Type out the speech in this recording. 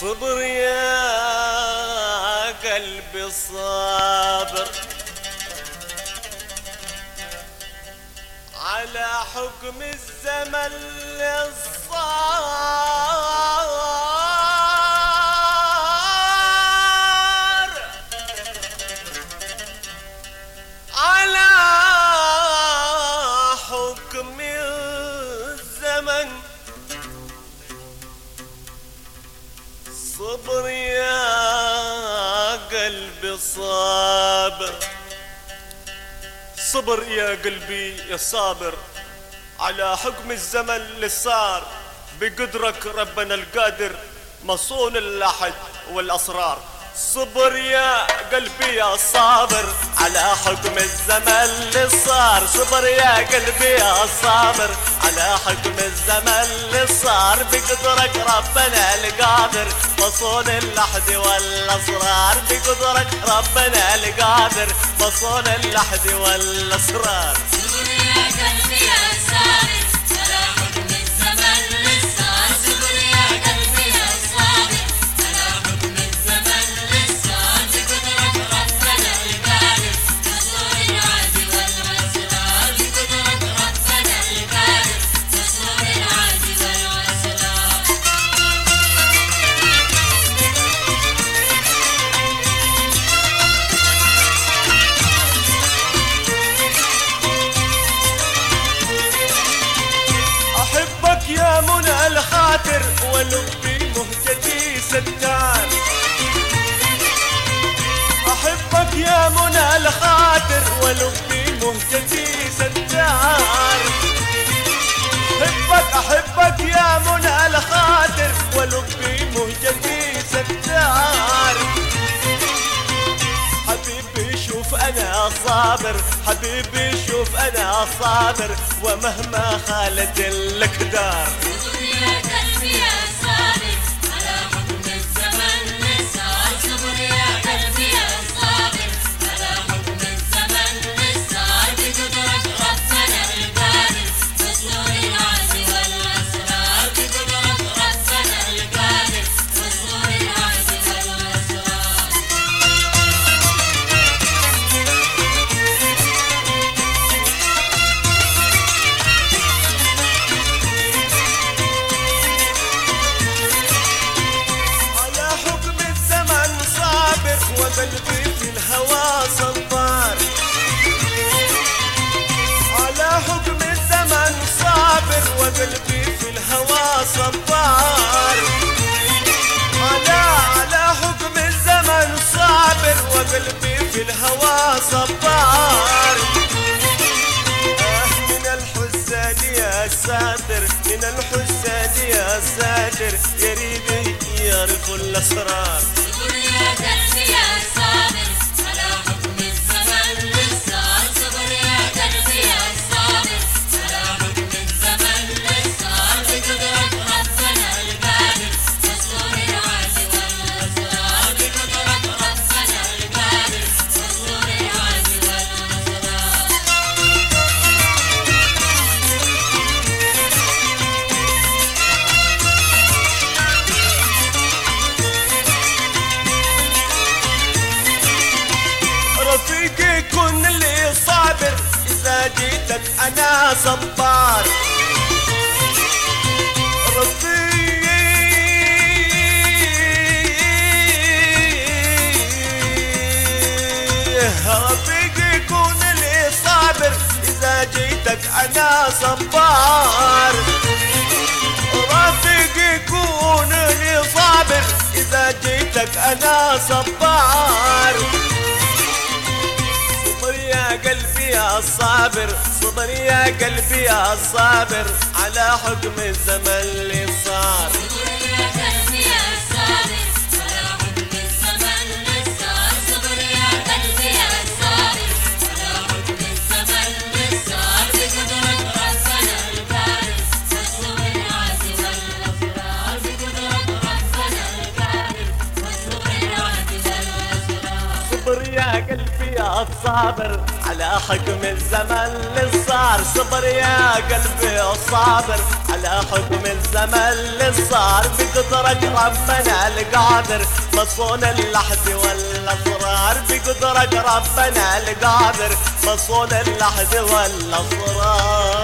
صبر يا قلبي صابر على حكم الزمن للصار صبر يا قلبي صابر. صبر يا قلبي يا صابر. على حكم الزمن اللي صار بقدرك ربنا القادر مصون اللحد والأسرار. صبر يا قلبي يا صابر على حكم الزمن اللي صار. صبر يا قلبي يا صابر على حكم الزمن اللي صار. بقدرك ربنا القادر مصون اللحد والأسرار. بقدرك ربنا القادر مصون اللحد والأسرار. صبر يا قلبي يا صابر احبك يا منى الخاطر ولبي مهجتي ستار. أحبك يا منى الخاطر ولبي صابر حبيبي شوف أنا صابر ومهما خالت الاقدار صبر وقلبي في الهوى صبار. على على حكم الزمن صابر وقلبي في الهوى صبار. آه من الحزن يا ساتر من الحزن يا ساتر يريد يعرف الأسرار. جيتك أنا صبار. رفيقي رفيقي كن اللي صابر. إذا جيتك أنا صبار. رفيقي كون لي صابر. إذا جيتك أنا صبار. قلبي يا صابر صبر يا قلبي يا صابر على حكم الزمن اللي صار. يا الصابر على حكم الزمن اللي صار. صبر يا قلبي الصابر على حكم الزمن اللي صار. بقدرك ربنا القادر مصون اللحد والأسرار. بقدرك ربنا القادر مصون اللحد والأسرار.